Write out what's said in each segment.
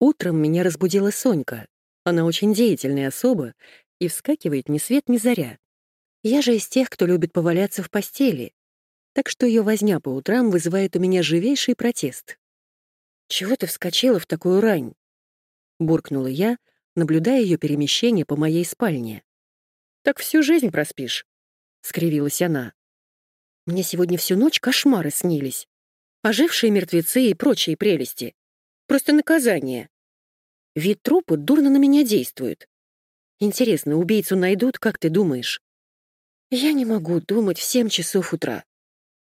Утром меня разбудила Сонька. Она очень деятельная особа и вскакивает ни свет ни заря. Я же из тех, кто любит поваляться в постели, так что ее возня по утрам вызывает у меня живейший протест. «Чего ты вскочила в такую рань?» — буркнула я, наблюдая ее перемещение по моей спальне. «Так всю жизнь проспишь», — скривилась она. «Мне сегодня всю ночь кошмары снились. Ожившие мертвецы и прочие прелести. Просто наказание. Вид трупа дурно на меня действует. Интересно, убийцу найдут, как ты думаешь? Я не могу думать в семь часов утра.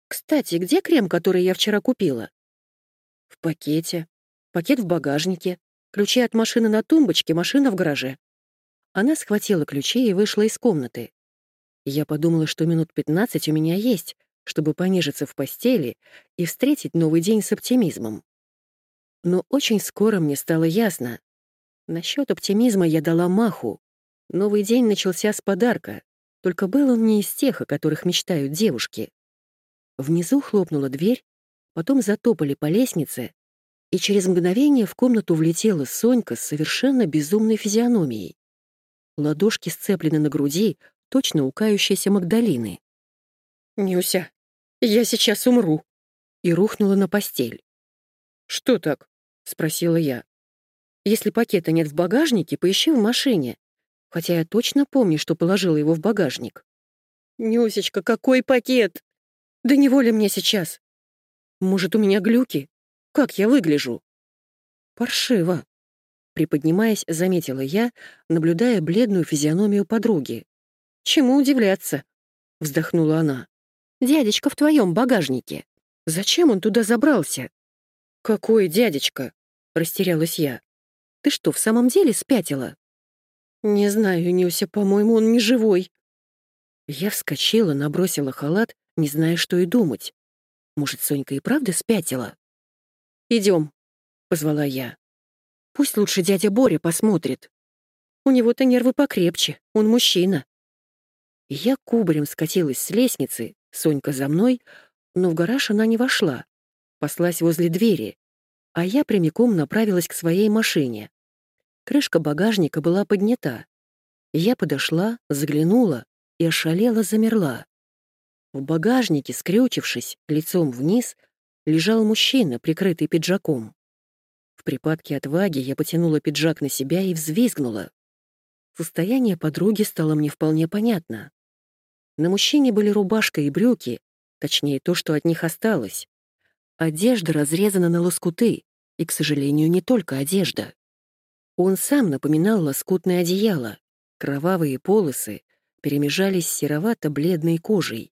Кстати, где крем, который я вчера купила? В пакете. Пакет в багажнике. Ключи от машины на тумбочке, машина в гараже. Она схватила ключи и вышла из комнаты. Я подумала, что минут пятнадцать у меня есть, чтобы понежиться в постели и встретить новый день с оптимизмом. Но очень скоро мне стало ясно. Насчет оптимизма я дала маху. Новый день начался с подарка, только был он не из тех, о которых мечтают девушки. Внизу хлопнула дверь, потом затопали по лестнице, и через мгновение в комнату влетела Сонька с совершенно безумной физиономией. Ладошки сцеплены на груди, точно у кающейся Магдалины. «Нюся, я сейчас умру!» и рухнула на постель. «Что так?» — спросила я. «Если пакета нет в багажнике, поищи в машине хотя я точно помню, что положила его в багажник. «Нюсечка, какой пакет? Да не воля мне сейчас. Может, у меня глюки? Как я выгляжу?» «Паршиво», — приподнимаясь, заметила я, наблюдая бледную физиономию подруги. «Чему удивляться?» — вздохнула она. «Дядечка в твоем багажнике. Зачем он туда забрался?» «Какой дядечка?» — растерялась я. «Ты что, в самом деле спятила?» «Не знаю, Нюся, по-моему, он не живой». Я вскочила, набросила халат, не зная, что и думать. Может, Сонька и правда спятила? Идем, позвала я. «Пусть лучше дядя Боря посмотрит. У него-то нервы покрепче, он мужчина». Я кубарем скатилась с лестницы, Сонька за мной, но в гараж она не вошла, послась возле двери, а я прямиком направилась к своей машине. Крышка багажника была поднята. Я подошла, заглянула и ошалела замерла. В багажнике, скрючившись, лицом вниз, лежал мужчина, прикрытый пиджаком. В припадке отваги я потянула пиджак на себя и взвизгнула. Состояние подруги стало мне вполне понятно. На мужчине были рубашка и брюки, точнее, то, что от них осталось. Одежда разрезана на лоскуты, и, к сожалению, не только одежда. Он сам напоминал лоскутное одеяло. Кровавые полосы перемежались серовато-бледной кожей.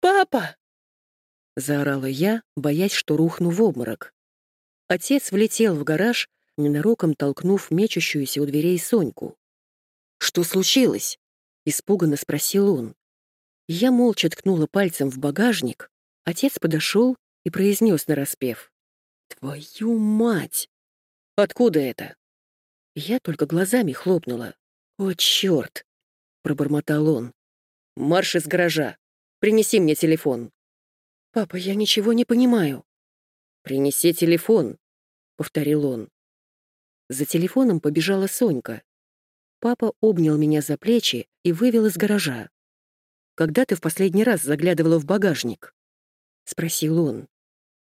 «Папа!» — заорала я, боясь, что рухну в обморок. Отец влетел в гараж, ненароком толкнув мечущуюся у дверей Соньку. «Что случилось?» — испуганно спросил он. Я молча ткнула пальцем в багажник. Отец подошел и произнес нараспев. «Твою мать! Откуда это?» Я только глазами хлопнула. «О, черт!» — пробормотал он. «Марш из гаража! Принеси мне телефон!» «Папа, я ничего не понимаю». «Принеси телефон!» — повторил он. За телефоном побежала Сонька. Папа обнял меня за плечи и вывел из гаража. «Когда ты в последний раз заглядывала в багажник?» — спросил он.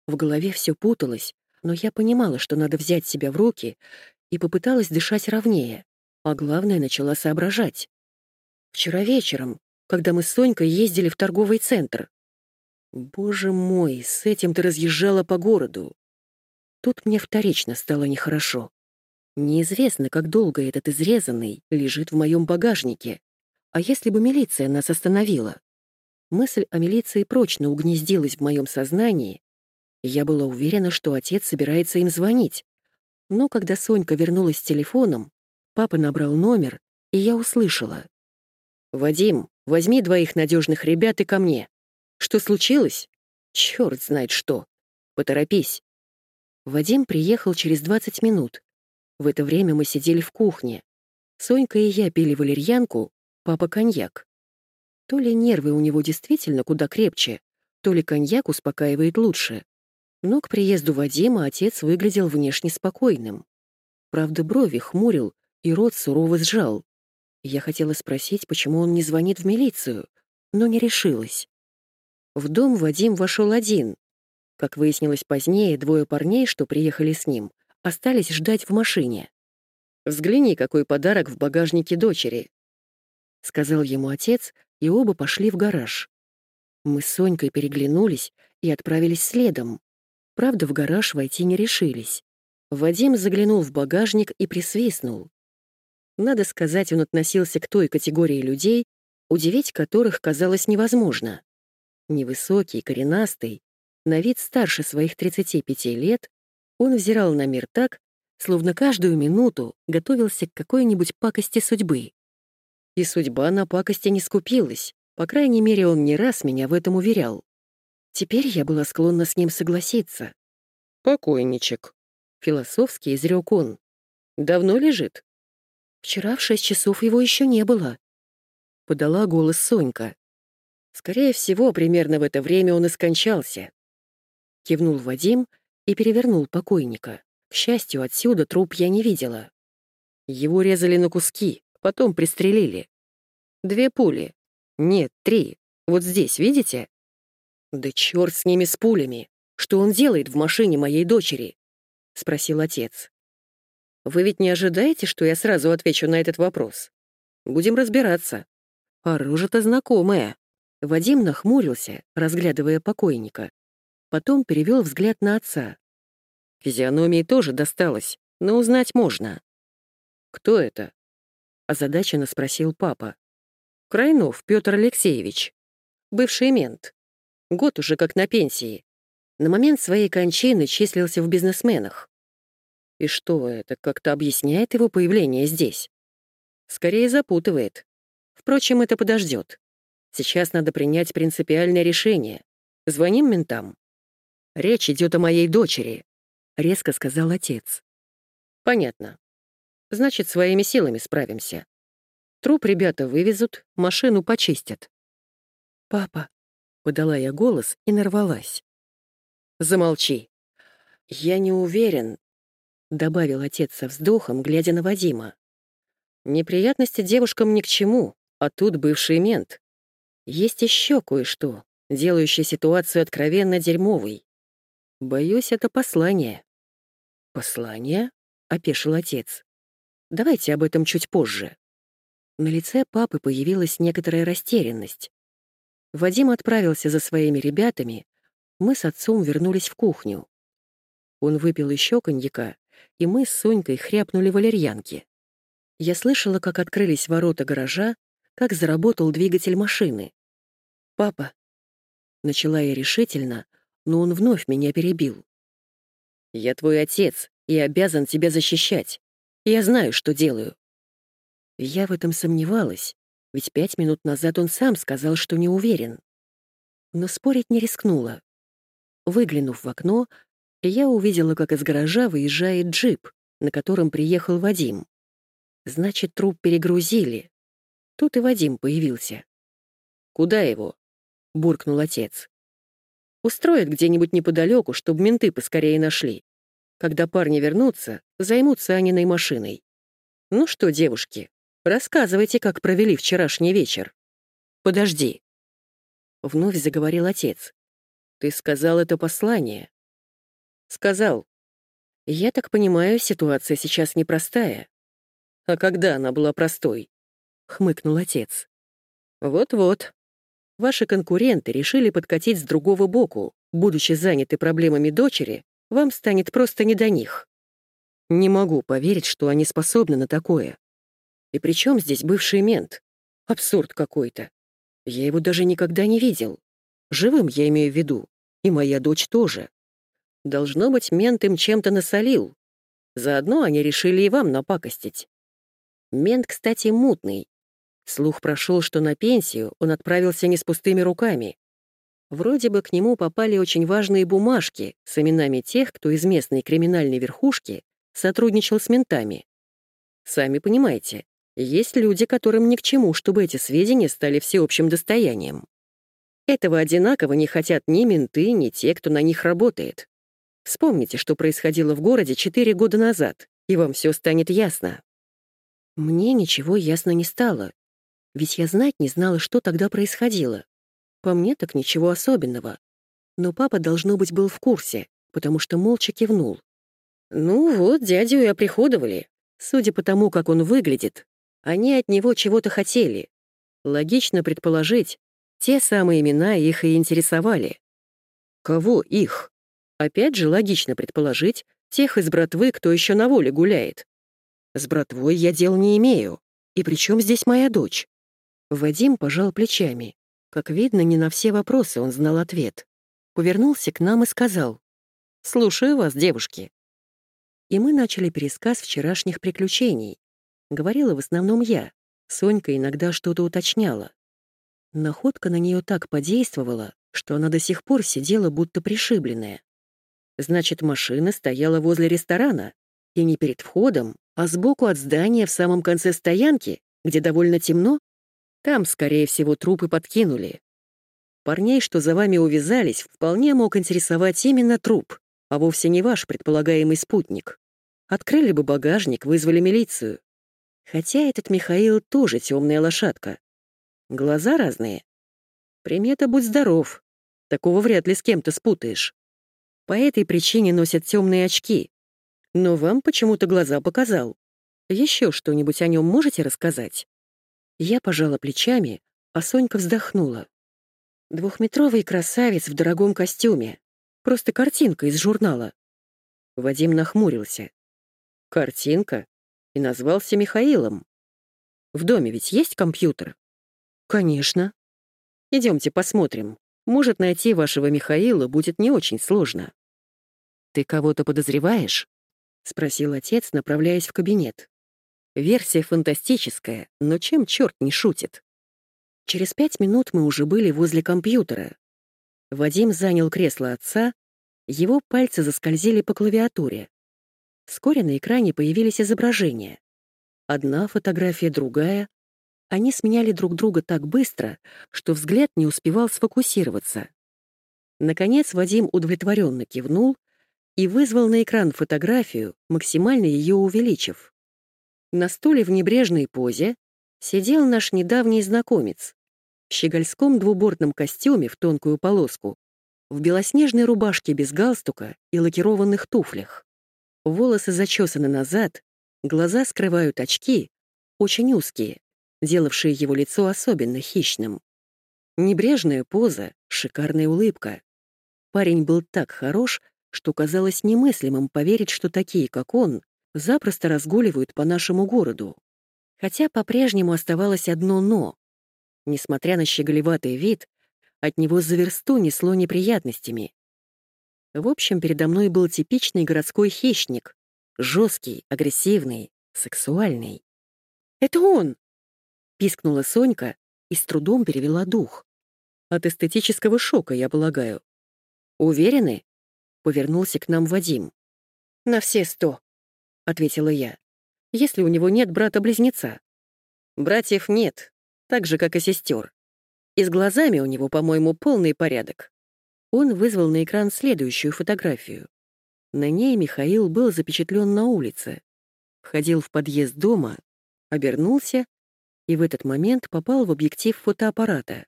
В голове все путалось, но я понимала, что надо взять себя в руки и попыталась дышать ровнее, а главное, начала соображать. Вчера вечером, когда мы с Сонькой ездили в торговый центр. Боже мой, с этим ты разъезжала по городу. Тут мне вторично стало нехорошо. Неизвестно, как долго этот изрезанный лежит в моем багажнике. А если бы милиция нас остановила? Мысль о милиции прочно угнездилась в моем сознании, я была уверена, что отец собирается им звонить. Но когда Сонька вернулась с телефоном, папа набрал номер, и я услышала. «Вадим, возьми двоих надежных ребят и ко мне. Что случилось? Черт знает что. Поторопись». Вадим приехал через 20 минут. В это время мы сидели в кухне. Сонька и я пили валерьянку, папа — коньяк. То ли нервы у него действительно куда крепче, то ли коньяк успокаивает лучше. Но к приезду Вадима отец выглядел внешне спокойным. Правда, брови хмурил и рот сурово сжал. Я хотела спросить, почему он не звонит в милицию, но не решилась. В дом Вадим вошел один. Как выяснилось позднее, двое парней, что приехали с ним, остались ждать в машине. «Взгляни, какой подарок в багажнике дочери», — сказал ему отец, и оба пошли в гараж. Мы с Сонькой переглянулись и отправились следом. Правда, в гараж войти не решились. Вадим заглянул в багажник и присвистнул. Надо сказать, он относился к той категории людей, удивить которых казалось невозможно. Невысокий, коренастый, на вид старше своих 35 лет, он взирал на мир так, словно каждую минуту готовился к какой-нибудь пакости судьбы. И судьба на пакости не скупилась, по крайней мере, он не раз меня в этом уверял. Теперь я была склонна с ним согласиться. «Покойничек», — философски изрек он. «Давно лежит?» «Вчера в шесть часов его еще не было», — подала голос Сонька. «Скорее всего, примерно в это время он и скончался». Кивнул Вадим и перевернул покойника. К счастью, отсюда труп я не видела. Его резали на куски, потом пристрелили. Две пули. Нет, три. Вот здесь, видите? Да черт с ними с пулями. Что он делает в машине моей дочери? Спросил отец. Вы ведь не ожидаете, что я сразу отвечу на этот вопрос? Будем разбираться. Оружие-то знакомое. Вадим нахмурился, разглядывая покойника. Потом перевел взгляд на отца. Физиономии тоже досталось, но узнать можно. «Кто это?» — озадаченно спросил папа. «Крайнов Петр Алексеевич. Бывший мент. Год уже как на пенсии. На момент своей кончины числился в бизнесменах. И что, это как-то объясняет его появление здесь? Скорее запутывает. Впрочем, это подождет. Сейчас надо принять принципиальное решение. Звоним ментам. Речь идет о моей дочери. — резко сказал отец. «Понятно. Значит, своими силами справимся. Труп ребята вывезут, машину почистят». «Папа», — подала я голос и нарвалась. «Замолчи. Я не уверен», — добавил отец со вздохом, глядя на Вадима. «Неприятности девушкам ни к чему, а тут бывший мент. Есть еще кое-что, делающее ситуацию откровенно дерьмовой. Боюсь, это послание». «Послание?» — опешил отец. «Давайте об этом чуть позже». На лице папы появилась некоторая растерянность. Вадим отправился за своими ребятами, мы с отцом вернулись в кухню. Он выпил еще коньяка, и мы с Сонькой хряпнули валерьянки. Я слышала, как открылись ворота гаража, как заработал двигатель машины. «Папа», — начала я решительно, но он вновь меня перебил. Я твой отец и обязан тебя защищать. Я знаю, что делаю». Я в этом сомневалась, ведь пять минут назад он сам сказал, что не уверен. Но спорить не рискнула. Выглянув в окно, я увидела, как из гаража выезжает джип, на котором приехал Вадим. Значит, труп перегрузили. Тут и Вадим появился. «Куда его?» — буркнул отец. Устроят где-нибудь неподалеку, чтобы менты поскорее нашли. Когда парни вернутся, займутся Аниной машиной. Ну что, девушки, рассказывайте, как провели вчерашний вечер. Подожди. Вновь заговорил отец. Ты сказал это послание. Сказал. Я так понимаю, ситуация сейчас непростая. А когда она была простой? Хмыкнул отец. Вот-вот, Ваши конкуренты решили подкатить с другого боку. Будучи заняты проблемами дочери, вам станет просто не до них. Не могу поверить, что они способны на такое. И при чем здесь бывший мент? Абсурд какой-то. Я его даже никогда не видел. Живым я имею в виду. И моя дочь тоже. Должно быть, мент им чем-то насолил. Заодно они решили и вам напакостить. Мент, кстати, мутный. Слух прошел, что на пенсию он отправился не с пустыми руками. Вроде бы к нему попали очень важные бумажки с именами тех, кто из местной криминальной верхушки сотрудничал с ментами. Сами понимаете, есть люди, которым ни к чему, чтобы эти сведения стали всеобщим достоянием. Этого одинаково не хотят ни менты, ни те, кто на них работает. Вспомните, что происходило в городе четыре года назад, и вам все станет ясно». Мне ничего ясно не стало, ведь я знать не знала, что тогда происходило. По мне так ничего особенного. Но папа, должно быть, был в курсе, потому что молча кивнул. «Ну вот, дядю и оприходовали. Судя по тому, как он выглядит, они от него чего-то хотели. Логично предположить, те самые имена их и интересовали. Кого их? Опять же, логично предположить, тех из братвы, кто еще на воле гуляет. С братвой я дел не имею. И при чем здесь моя дочь? Вадим пожал плечами. Как видно, не на все вопросы он знал ответ. Повернулся к нам и сказал. «Слушаю вас, девушки». И мы начали пересказ вчерашних приключений. Говорила в основном я. Сонька иногда что-то уточняла. Находка на нее так подействовала, что она до сих пор сидела будто пришибленная. Значит, машина стояла возле ресторана, и не перед входом, а сбоку от здания в самом конце стоянки, где довольно темно, там, скорее всего, трупы подкинули. Парней, что за вами увязались, вполне мог интересовать именно труп, а вовсе не ваш предполагаемый спутник. Открыли бы багажник, вызвали милицию. Хотя этот Михаил тоже темная лошадка. Глаза разные. Примета «Будь здоров». Такого вряд ли с кем-то спутаешь. По этой причине носят темные очки. Но вам почему-то глаза показал. Еще что-нибудь о нем можете рассказать? Я пожала плечами, а Сонька вздохнула. Двухметровый красавец в дорогом костюме. Просто картинка из журнала. Вадим нахмурился. Картинка? И назвался Михаилом. В доме ведь есть компьютер? «Конечно. Идемте посмотрим. Может, найти вашего Михаила будет не очень сложно». «Ты кого-то подозреваешь?» — спросил отец, направляясь в кабинет. Версия фантастическая, но чем черт не шутит? Через пять минут мы уже были возле компьютера. Вадим занял кресло отца, его пальцы заскользили по клавиатуре. Вскоре на экране появились изображения. Одна фотография, другая, они сменяли друг друга так быстро, что взгляд не успевал сфокусироваться. Наконец Вадим удовлетворенно кивнул и вызвал на экран фотографию, максимально ее увеличив. На стуле в небрежной позе сидел наш недавний знакомец в щегольском двубортном костюме в тонкую полоску, в белоснежной рубашке без галстука и лакированных туфлях. Волосы зачесаны назад, глаза скрывают очки, очень узкие, делавшие его лицо особенно хищным. Небрежная поза, шикарная улыбка. Парень был так хорош, что казалось немыслимым поверить, что такие, как он, запросто разгуливают по нашему городу. Хотя по-прежнему оставалось одно «но». Несмотря на щеголеватый вид, от него за версту несло неприятностями. В общем, передо мной был типичный городской хищник. Жесткий, агрессивный, сексуальный. «Это он!» — пискнула Сонька и с трудом перевела дух. «От эстетического шока, я полагаю». «Уверены?» — повернулся к нам Вадим. «На все сто», — ответила я. «Если у него нет брата-близнеца». «Братьев нет, так же, как и сестер. И с глазами у него, по-моему, полный порядок». Он вызвал на экран следующую фотографию. На ней Михаил был запечатлен на улице. Входил в подъезд дома, обернулся и в этот момент попал в объектив фотоаппарата.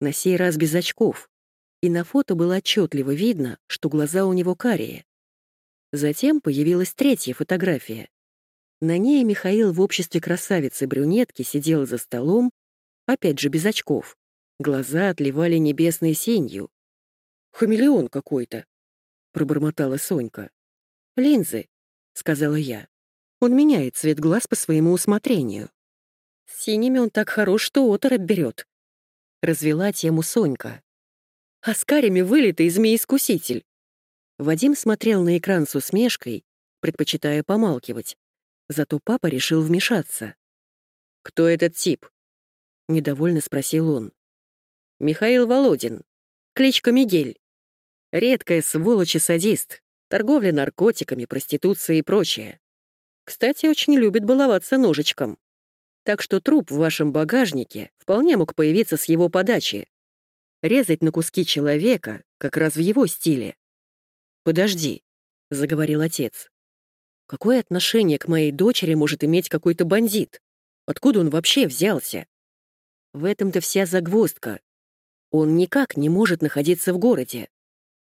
На сей раз без очков, и на фото было отчетливо видно, что глаза у него карие. Затем появилась третья фотография. На ней Михаил в обществе красавицы-брюнетки сидел за столом, опять же без очков. Глаза отливали небесной синью. «Хамелеон какой-то», — пробормотала Сонька. «Линзы», — сказала я. «Он меняет цвет глаз по своему усмотрению». С синими он так хорош, что оторопь берет. Развела тему Сонька. А с карями вылитый змей-искуситель. Вадим смотрел на экран с усмешкой, предпочитая помалкивать. Зато папа решил вмешаться. «Кто этот тип?» — недовольно спросил он. «Михаил Володин. Кличка Мигель. Редкая сволочь и садист. Торговля наркотиками, проституция и прочее. Кстати, очень любит баловаться ножичком. Так что труп в вашем багажнике вполне мог появиться с его подачи. Резать на куски человека как раз в его стиле. «Подожди», — заговорил отец. Какое отношение к моей дочери может иметь какой-то бандит? Откуда он вообще взялся? В этом-то вся загвоздка. Он никак не может находиться в городе.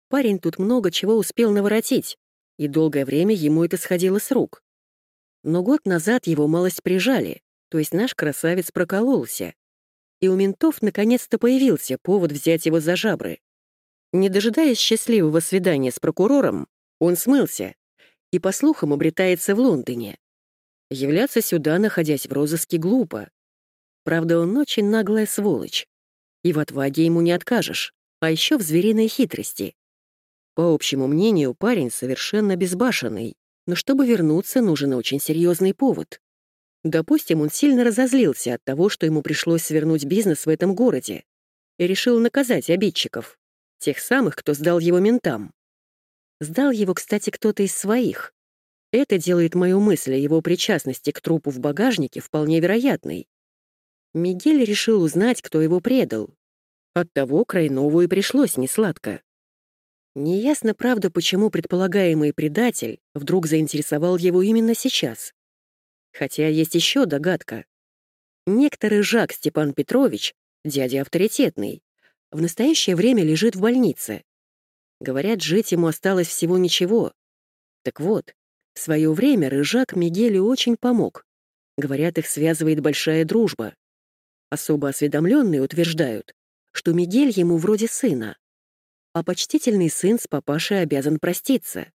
Парень тут много чего успел наворотить, и долгое время ему это сходило с рук. Но год назад его малость прижали, то есть наш красавец прокололся. И у ментов наконец-то появился повод взять его за жабры. Не дожидаясь счастливого свидания с прокурором, он смылся и, по слухам, обретается в Лондоне. Являться сюда, находясь в розыске, глупо. Правда, он очень наглая сволочь. И в отваге ему не откажешь, а еще в звериной хитрости. По общему мнению, парень совершенно безбашенный, но чтобы вернуться, нужен очень серьезный повод. Допустим, он сильно разозлился от того, что ему пришлось свернуть бизнес в этом городе, и решил наказать обидчиков, тех самых, кто сдал его ментам. Сдал его, кстати, кто-то из своих. Это делает мою мысль о его причастности к трупу в багажнике вполне вероятной. Мигель решил узнать, кто его предал. Оттого Крайнову и пришлось несладко. Неясно, правда, почему предполагаемый предатель вдруг заинтересовал его именно сейчас. Хотя есть еще догадка. Некоторый Жак Степан Петрович, дядя авторитетный, в настоящее время лежит в больнице. Говорят, жить ему осталось всего ничего. Так вот, в свое время Рыжак Мигелю очень помог. Говорят, их связывает большая дружба. Особо осведомленные утверждают, что Мигель ему вроде сына а почтительный сын с папашей обязан проститься.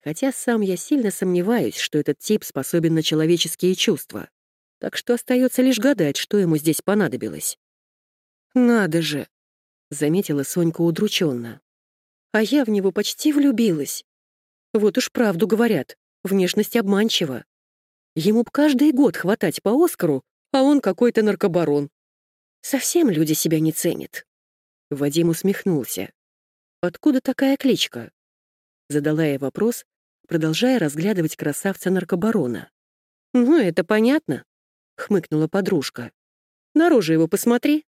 Хотя сам я сильно сомневаюсь, что этот тип способен на человеческие чувства. Так что остается лишь гадать, что ему здесь понадобилось. «Надо же!» — заметила Сонька удрученно. «А я в него почти влюбилась. Вот уж правду говорят, внешность обманчива. Ему б каждый год хватать по Оскару, а он какой-то наркобарон. Совсем люди себя не ценят». Вадим усмехнулся. «Откуда такая кличка?» Задала я вопрос, продолжая разглядывать красавца-наркобарона. «Ну, это понятно», — хмыкнула подружка. «Наружу его посмотри».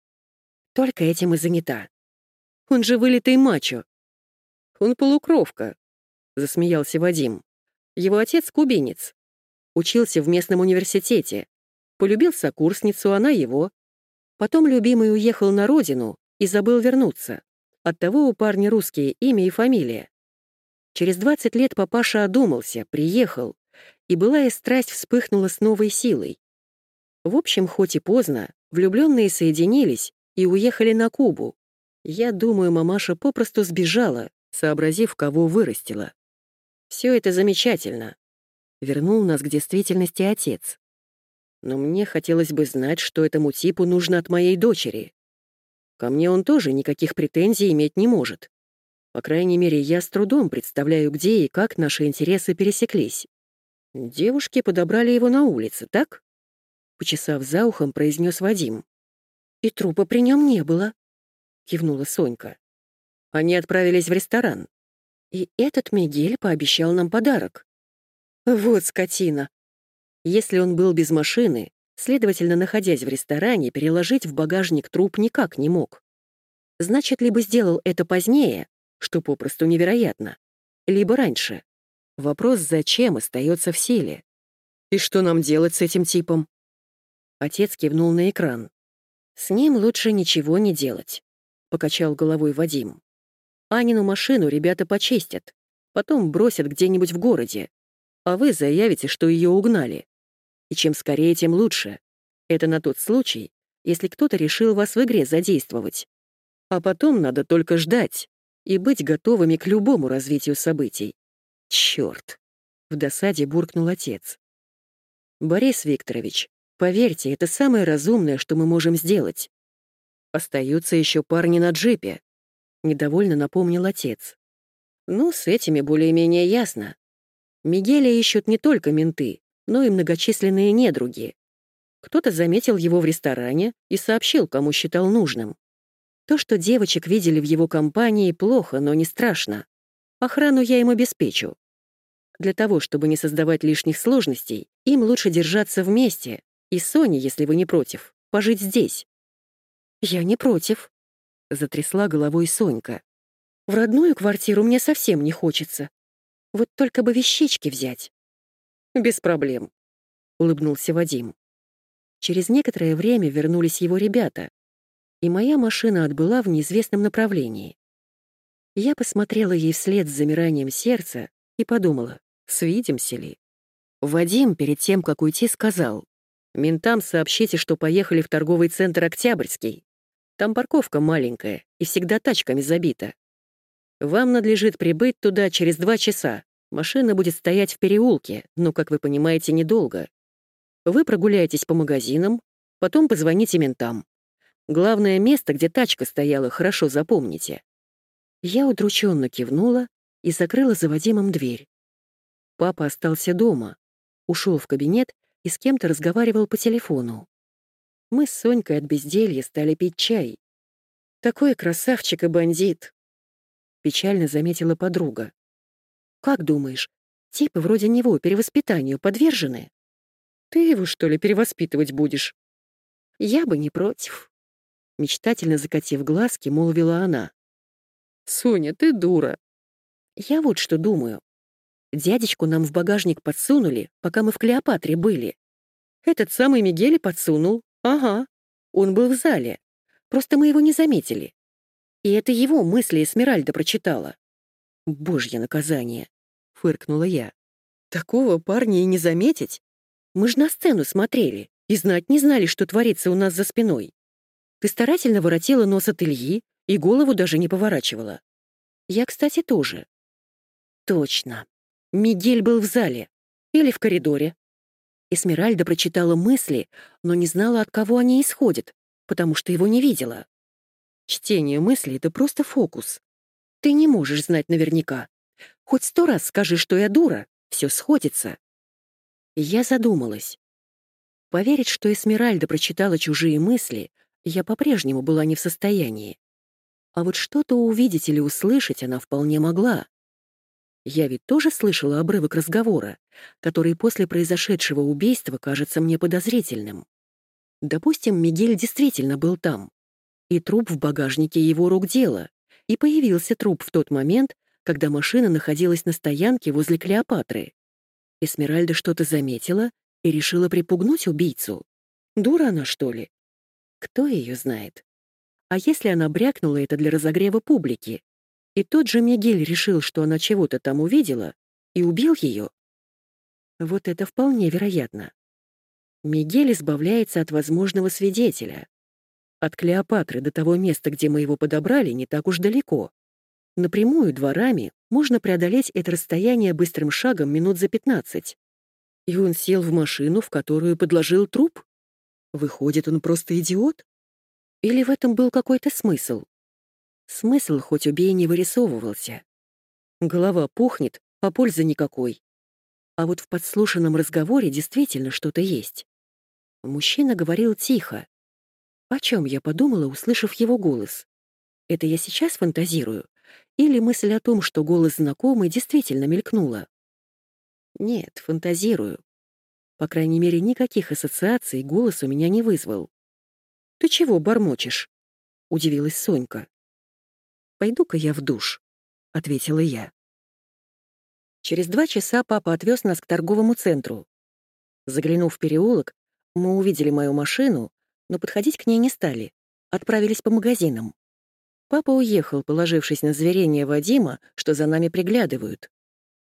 Только этим и занята. Он же вылитый мачо. Он полукровка, — засмеялся Вадим. Его отец — кубинец. Учился в местном университете. Полюбил сокурсницу, она его. Потом любимый уехал на родину и забыл вернуться. Оттого у парня русские имя и фамилия. Через 20 лет папаша одумался, приехал, и былая страсть вспыхнула с новой силой. В общем, хоть и поздно, влюбленные соединились и уехали на Кубу. Я думаю, мамаша попросту сбежала, сообразив, кого вырастила. Все это замечательно. Вернул нас к действительности отец. Но мне хотелось бы знать, что этому типу нужно от моей дочери. Ко мне он тоже никаких претензий иметь не может. По крайней мере, я с трудом представляю, где и как наши интересы пересеклись. Девушки подобрали его на улице, так? Почесав за ухом, произнес Вадим. И трупа при нем не было, кивнула Сонька. Они отправились в ресторан. И этот Мигель пообещал нам подарок. Вот скотина. Если он был без машины, Следовательно, находясь в ресторане, переложить в багажник труп никак не мог. Значит, либо сделал это позднее, что попросту невероятно, либо раньше. Вопрос «зачем» остается в силе. «И что нам делать с этим типом?» Отец кивнул на экран. «С ним лучше ничего не делать», — покачал головой Вадим. «Анину машину ребята почистят, потом бросят где-нибудь в городе, а вы заявите, что ее угнали. И чем скорее, тем лучше. Это на тот случай, если кто-то решил вас в игре задействовать. А потом надо только ждать и быть готовыми к любому развитию событий. Черт! В досаде буркнул отец. Борис Викторович, поверьте, это самое разумное, что мы можем сделать. Остаются еще парни на джипе. Недовольно напомнил отец. Ну, с этими более-менее ясно. Мигеля ищут не только менты, но и многочисленные недруги. Кто-то заметил его в ресторане и сообщил, кому считал нужным. То, что девочек видели в его компании, плохо, но не страшно. Охрану я им обеспечу. Для того, чтобы не создавать лишних сложностей, им лучше держаться вместе, и Соне, если вы не против, пожить здесь. «Я не против», — затрясла головой Сонька. «В родную квартиру мне совсем не хочется. Вот только бы вещички взять». Без проблем», — улыбнулся Вадим. Через некоторое время вернулись его ребята, и моя машина отбыла в неизвестном направлении. Я посмотрела ей вслед с замиранием сердца и подумала, свидимся ли. Вадим перед тем, как уйти, сказал, «Ментам сообщите, что поехали в торговый центр «Октябрьский». Там парковка маленькая и всегда тачками забита. Вам надлежит прибыть туда через два часа. Машина будет стоять в переулке, но, как вы понимаете, недолго. Вы прогуляетесь по магазинам, потом позвоните ментам. Главное место, где тачка стояла, хорошо запомните. Я удрученно кивнула и закрыла за Вадимом дверь. Папа остался дома, ушел в кабинет и с кем-то разговаривал по телефону. Мы с Сонькой от безделья стали пить чай. Такой красавчик и бандит. Печально заметила подруга. Как думаешь, типы вроде него перевоспитанию подвержены? Ты его, что ли, перевоспитывать будешь? Я бы не против. Мечтательно закатив глазки, молвила она. Соня, ты дура. Я вот что думаю. Дядечку нам в багажник подсунули, пока мы в Клеопатре были. Этот самый Мигель подсунул, Ага, он был в зале. Просто мы его не заметили. И это его мысли Эсмеральда прочитала. «Божье наказание!» — фыркнула я. «Такого парня и не заметить? Мы ж на сцену смотрели и знать не знали, что творится у нас за спиной. Ты старательно воротила нос от Ильи и голову даже не поворачивала. Я, кстати, тоже. Точно. Мигель был в зале. Или в коридоре. Эсмеральда прочитала мысли, но не знала, от кого они исходят, потому что его не видела. Чтение мыслей — это просто фокус. Ты не можешь знать наверняка. Хоть сто раз скажи, что я дура, все сходится. Я задумалась. Поверить, что Эсмеральда прочитала чужие мысли, я по-прежнему была не в состоянии. А вот что-то увидеть или услышать она вполне могла. Я ведь тоже слышала обрывок разговора, который после произошедшего убийства кажется мне подозрительным. Допустим, Мигель действительно был там, и труп в багажнике его рук дело, и появился труп в тот момент, когда машина находилась на стоянке возле Клеопатры. Эсмеральда что-то заметила и решила припугнуть убийцу. Дура она, что ли? Кто ее знает? А если она брякнула это для разогрева публики, и тот же Мигель решил, что она чего-то там увидела, и убил ее. Вот это вполне вероятно. Мигель избавляется от возможного свидетеля. От Клеопатры до того места, где мы его подобрали, не так уж далеко. Напрямую дворами можно преодолеть это расстояние быстрым шагом минут за 15. И он сел в машину, в которую подложил труп? Выходит, он просто идиот? Или в этом был какой-то смысл? Смысл хоть убей не вырисовывался. Голова пухнет, а пользы никакой. А вот в подслушанном разговоре действительно что-то есть. Мужчина говорил тихо. О чем я подумала, услышав его голос? Это я сейчас фантазирую? Или мысль о том, что голос знакомый, действительно мелькнула? Нет, фантазирую. По крайней мере, никаких ассоциаций голос у меня не вызвал. «Ты чего бормочешь?» — удивилась Сонька. «Пойду-ка я в душ», — ответила я. Через два часа папа отвез нас к торговому центру. Заглянув в переулок, мы увидели мою машину, но подходить к ней не стали, отправились по магазинам. Папа уехал, положившись на зверение Вадима, что за нами приглядывают.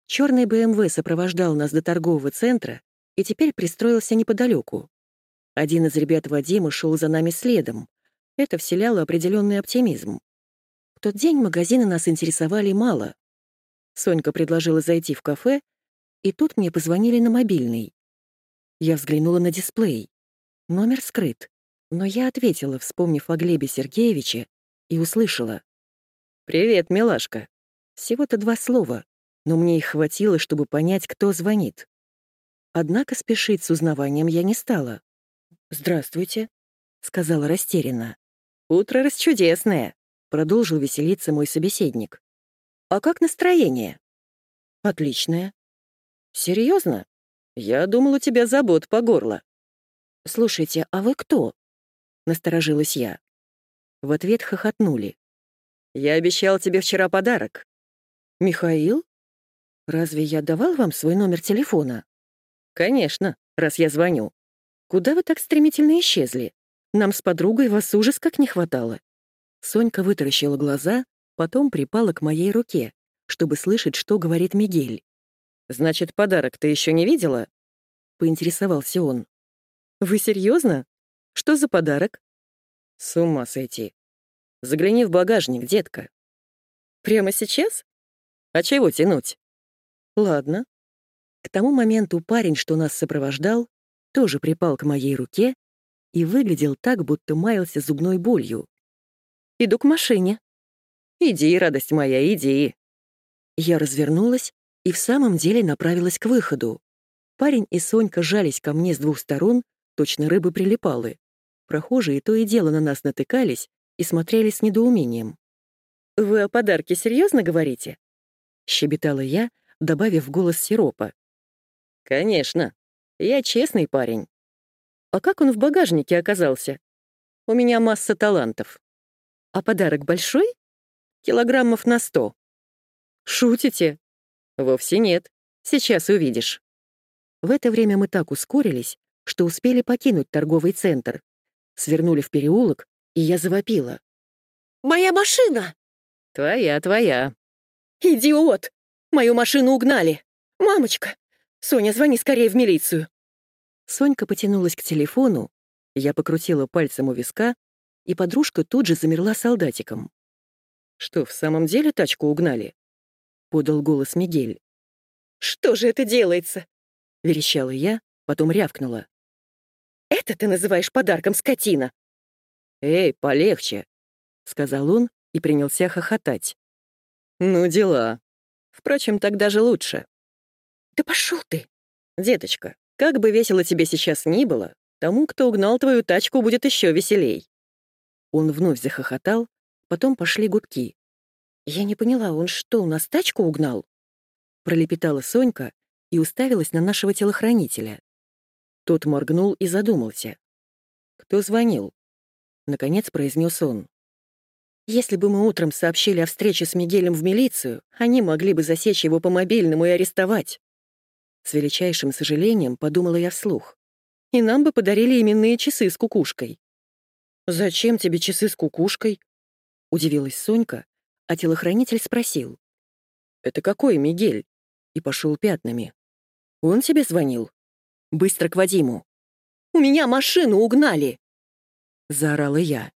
Черный БМВ сопровождал нас до торгового центра и теперь пристроился неподалеку. Один из ребят Вадима шел за нами следом. Это вселяло определенный оптимизм. В тот день магазины нас интересовали мало. Сонька предложила зайти в кафе, и тут мне позвонили на мобильный. Я взглянула на дисплей. Номер скрыт, но я ответила, вспомнив о Глебе Сергеевиче, и услышала. «Привет, милашка». Всего-то два слова, но мне их хватило, чтобы понять, кто звонит. Однако спешить с узнаванием я не стала. «Здравствуйте», — сказала растерянно. «Утро расчудесное», Продолжил веселиться мой собеседник. «А как настроение?» «Отличное». «Серьезно? Я думал, у тебя забот по горло». «Слушайте, а вы кто?» — насторожилась я. В ответ хохотнули. «Я обещал тебе вчера подарок». «Михаил? Разве я давал вам свой номер телефона?» «Конечно, раз я звоню. Куда вы так стремительно исчезли? Нам с подругой вас ужас как не хватало». Сонька вытаращила глаза, потом припала к моей руке, чтобы слышать, что говорит Мигель. «Значит, подарок ты еще не видела?» — поинтересовался он. «Вы серьезно? Что за подарок?» «С ума сойти. Загляни в багажник, детка». «Прямо сейчас? А чего тянуть?» «Ладно». К тому моменту парень, что нас сопровождал, тоже припал к моей руке и выглядел так, будто маялся зубной болью. «Иду к машине». «Иди, радость моя, иди». Я развернулась и в самом деле направилась к выходу. Парень и Сонька жались ко мне с двух сторон, точно рыбы прилипалы. Прохожие то и дело на нас натыкались и смотрели с недоумением. «Вы о подарке серьезно говорите?» — щебетала я, добавив голос сиропа. «Конечно. Я честный парень. А как он в багажнике оказался? У меня масса талантов. А подарок большой? Килограммов на сто. Шутите? Вовсе нет. Сейчас увидишь. В это время мы так ускорились, что успели покинуть торговый центр. Свернули в переулок, и я завопила. «Моя машина!» «Твоя, твоя». «Идиот! Мою машину угнали! Мамочка! Соня, звони скорее в милицию!» Сонька потянулась к телефону, я покрутила пальцем у виска, и подружка тут же замерла солдатиком. «Что, в самом деле тачку угнали?» — подал голос Мигель. «Что же это делается?» — верещала я, потом рявкнула. «Это ты называешь подарком, скотина?» «Эй, полегче», — сказал он и принялся хохотать. «Ну, дела. Впрочем, так даже лучше». «Да пошел ты!» «Деточка, как бы весело тебе сейчас ни было, тому, кто угнал твою тачку, будет еще веселей». Он вновь захохотал, потом пошли гудки. «Я не поняла, он что, у нас тачку угнал?» Пролепетала Сонька и уставилась на нашего телохранителя. Тот моргнул и задумался. «Кто звонил?» Наконец произнес он. «Если бы мы утром сообщили о встрече с Мигелем в милицию, они могли бы засечь его по мобильному и арестовать. С величайшим сожалением подумала я вслух. И нам бы подарили именные часы с кукушкой. «Зачем тебе часы с кукушкой?» — удивилась Сонька, а телохранитель спросил. «Это какой Мигель?» И пошел пятнами. «Он тебе звонил?» «Быстро к Вадиму». «У меня машину угнали!» — заорала я.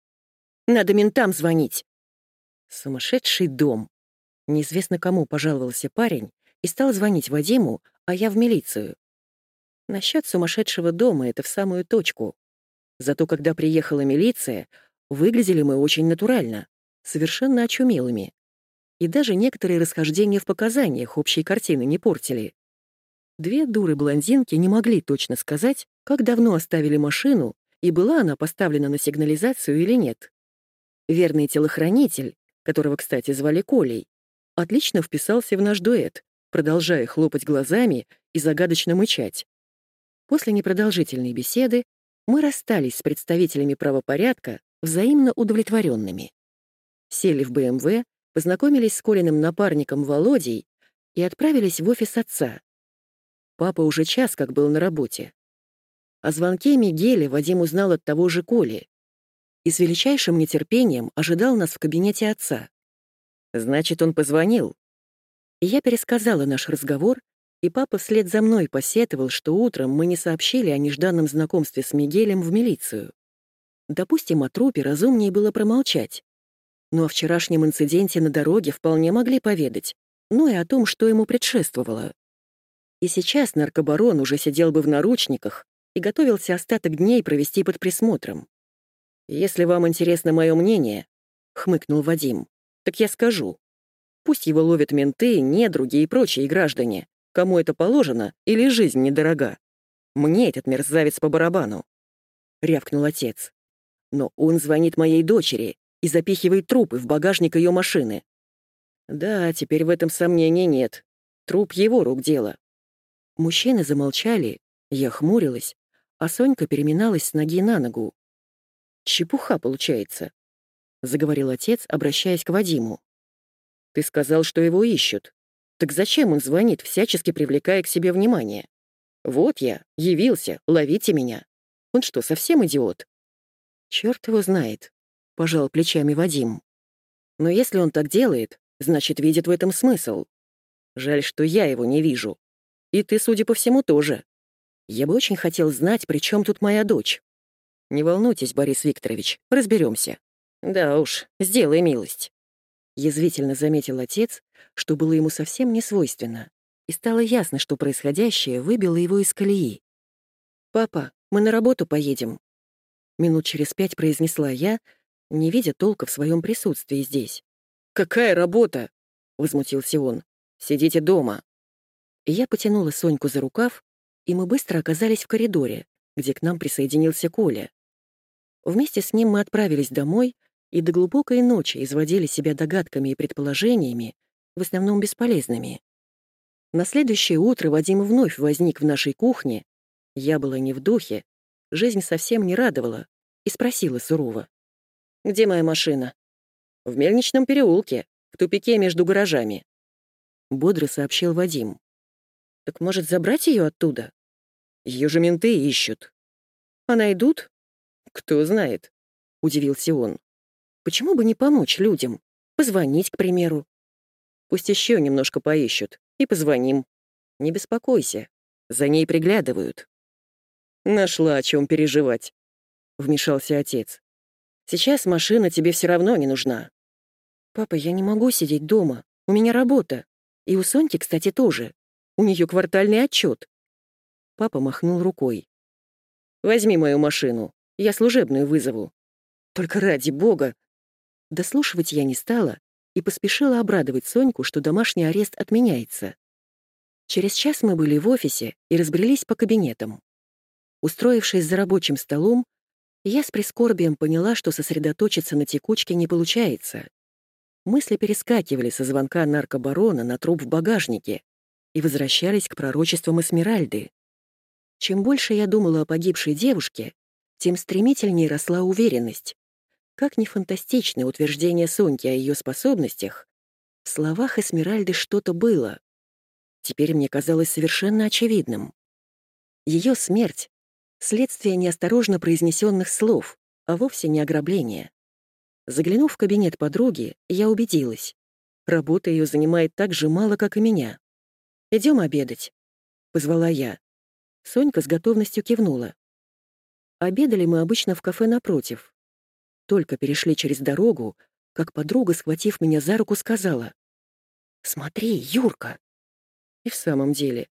«Надо ментам звонить». Сумасшедший дом. Неизвестно кому пожаловался парень и стал звонить Вадиму, а я в милицию. Насчет сумасшедшего дома это в самую точку. Зато когда приехала милиция, выглядели мы очень натурально, совершенно очумелыми. И даже некоторые расхождения в показаниях общей картины не портили. Две дуры-блондинки не могли точно сказать, как давно оставили машину и была она поставлена на сигнализацию или нет. Верный телохранитель, которого, кстати, звали Колей, отлично вписался в наш дуэт, продолжая хлопать глазами и загадочно мычать. После непродолжительной беседы мы расстались с представителями правопорядка взаимно удовлетворенными. Сели в БМВ, познакомились с Колиным напарником Володей и отправились в офис отца. Папа уже час как был на работе. О звонке Мигеля Вадим узнал от того же Коли и с величайшим нетерпением ожидал нас в кабинете отца. Значит, он позвонил, я пересказала наш разговор, и папа вслед за мной посетовал, что утром мы не сообщили о нежданном знакомстве с Мигелем в милицию. Допустим, о трупе разумнее было промолчать. Но о вчерашнем инциденте на дороге вполне могли поведать, ну и о том, что ему предшествовало. И сейчас наркобарон уже сидел бы в наручниках и готовился остаток дней провести под присмотром. «Если вам интересно мое мнение», — хмыкнул Вадим, — «так я скажу. Пусть его ловят менты, недруги и прочие граждане, кому это положено или жизнь недорога. Мне этот мерзавец по барабану. Рявкнул отец. Но он звонит моей дочери и запихивает трупы в багажник ее машины. Да, теперь в этом сомнений нет. Труп его рук дело. Мужчины замолчали, я хмурилась, а Сонька переминалась с ноги на ногу. «Чепуха получается», — заговорил отец, обращаясь к Вадиму. Ты сказал, что его ищут. Так зачем он звонит, всячески привлекая к себе внимание? Вот я, явился, ловите меня. Он что, совсем идиот? Черт его знает, пожал плечами Вадим. Но если он так делает, значит, видит в этом смысл. Жаль, что я его не вижу. И ты, судя по всему, тоже. Я бы очень хотел знать, при чем тут моя дочь. Не волнуйтесь, Борис Викторович, разберемся. Да уж, сделай милость. Язвительно заметил отец, что было ему совсем не свойственно, и стало ясно, что происходящее выбило его из колеи. «Папа, мы на работу поедем», — минут через пять произнесла я, не видя толка в своем присутствии здесь. «Какая работа?» — возмутился он. «Сидите дома». Я потянула Соньку за рукав, и мы быстро оказались в коридоре, где к нам присоединился Коля. Вместе с ним мы отправились домой и до глубокой ночи изводили себя догадками и предположениями, в основном бесполезными. На следующее утро Вадим вновь возник в нашей кухне. Я была не в духе, жизнь совсем не радовала, и спросила сурово. «Где моя машина?» «В мельничном переулке, в тупике между гаражами», — бодро сообщил Вадим. «Так, может, забрать ее оттуда?» Ее же менты ищут». «А найдут?» «Кто знает», — удивился он. «Почему бы не помочь людям? Позвонить, к примеру. Пусть еще немножко поищут, и позвоним. Не беспокойся, за ней приглядывают». «Нашла о чем переживать», — вмешался отец. «Сейчас машина тебе все равно не нужна». «Папа, я не могу сидеть дома. У меня работа. И у Соньки, кстати, тоже. У нее квартальный отчет. Папа махнул рукой. «Возьми мою машину. Я служебную вызову. Только ради бога!» Дослушивать я не стала и поспешила обрадовать Соньку, что домашний арест отменяется. Через час мы были в офисе и разбрелись по кабинетам. Устроившись за рабочим столом, я с прискорбием поняла, что сосредоточиться на текучке не получается. Мысли перескакивали со звонка наркобарона на труп в багажнике и возвращались к пророчествам Эсмеральды. Чем больше я думала о погибшей девушке, тем стремительнее росла уверенность. Как ни фантастичное утверждение Соньки о ее способностях, в словах Эсмеральды что-то было. Теперь мне казалось совершенно очевидным. Ее смерть — следствие неосторожно произнесенных слов, а вовсе не ограбление. Заглянув в кабинет подруги, я убедилась. Работа ее занимает так же мало, как и меня. Идем обедать», — позвала я. Сонька с готовностью кивнула. Обедали мы обычно в кафе напротив. Только перешли через дорогу, как подруга, схватив меня за руку, сказала. «Смотри, Юрка!» И в самом деле,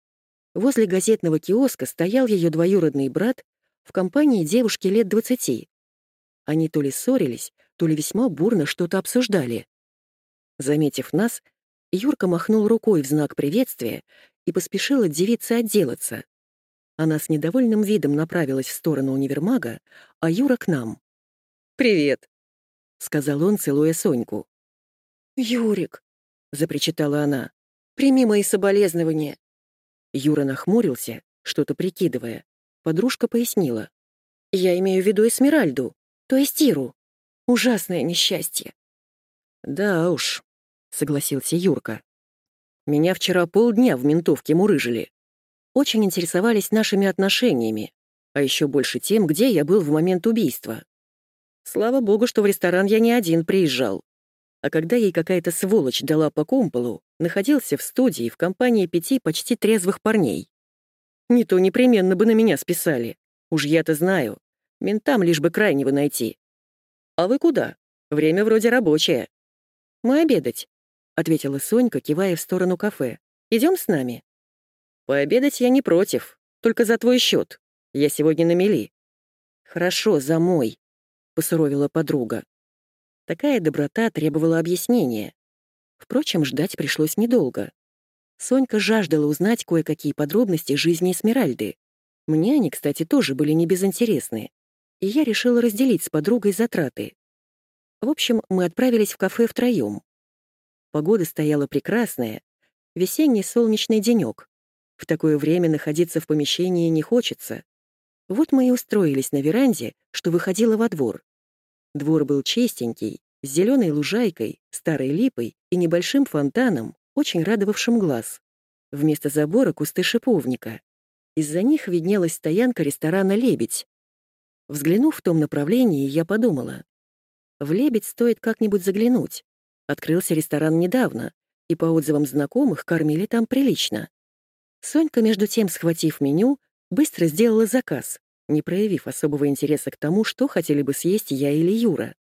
возле газетного киоска стоял ее двоюродный брат в компании девушки лет двадцати. Они то ли ссорились, то ли весьма бурно что-то обсуждали. Заметив нас, Юрка махнул рукой в знак приветствия и поспешил от девицы отделаться. Она с недовольным видом направилась в сторону универмага, а Юра к нам. «Привет», — сказал он, целуя Соньку. «Юрик», — запричитала она, — «прими мои соболезнования». Юра нахмурился, что-то прикидывая. Подружка пояснила. «Я имею в виду Эсмеральду, то есть Иру. Ужасное несчастье». «Да уж», — согласился Юрка. «Меня вчера полдня в ментовке мурыжили очень интересовались нашими отношениями, а еще больше тем, где я был в момент убийства. Слава богу, что в ресторан я не один приезжал. А когда ей какая-то сволочь дала по кумполу, находился в студии в компании пяти почти трезвых парней. Не то непременно бы на меня списали. Уж я-то знаю. Ментам лишь бы крайнего найти. А вы куда? Время вроде рабочее. Мы обедать, — ответила Сонька, кивая в сторону кафе. Идем с нами? Пообедать я не против, только за твой счет. Я сегодня на мели. Хорошо, за мой, посуровила подруга. Такая доброта требовала объяснения. Впрочем, ждать пришлось недолго. Сонька жаждала узнать кое-какие подробности жизни Эсмеральды. Мне они, кстати, тоже были не безинтересны, и я решила разделить с подругой затраты. В общем, мы отправились в кафе втроем. Погода стояла прекрасная, весенний солнечный денек. В такое время находиться в помещении не хочется. Вот мы и устроились на веранде, что выходило во двор. Двор был чистенький, с зеленой лужайкой, старой липой и небольшим фонтаном, очень радовавшим глаз. Вместо забора кусты шиповника. Из-за них виднелась стоянка ресторана «Лебедь». Взглянув в том направлении, я подумала. В «Лебедь» стоит как-нибудь заглянуть. Открылся ресторан недавно, и по отзывам знакомых кормили там прилично. Сонька, между тем, схватив меню, быстро сделала заказ, не проявив особого интереса к тому, что хотели бы съесть я или Юра.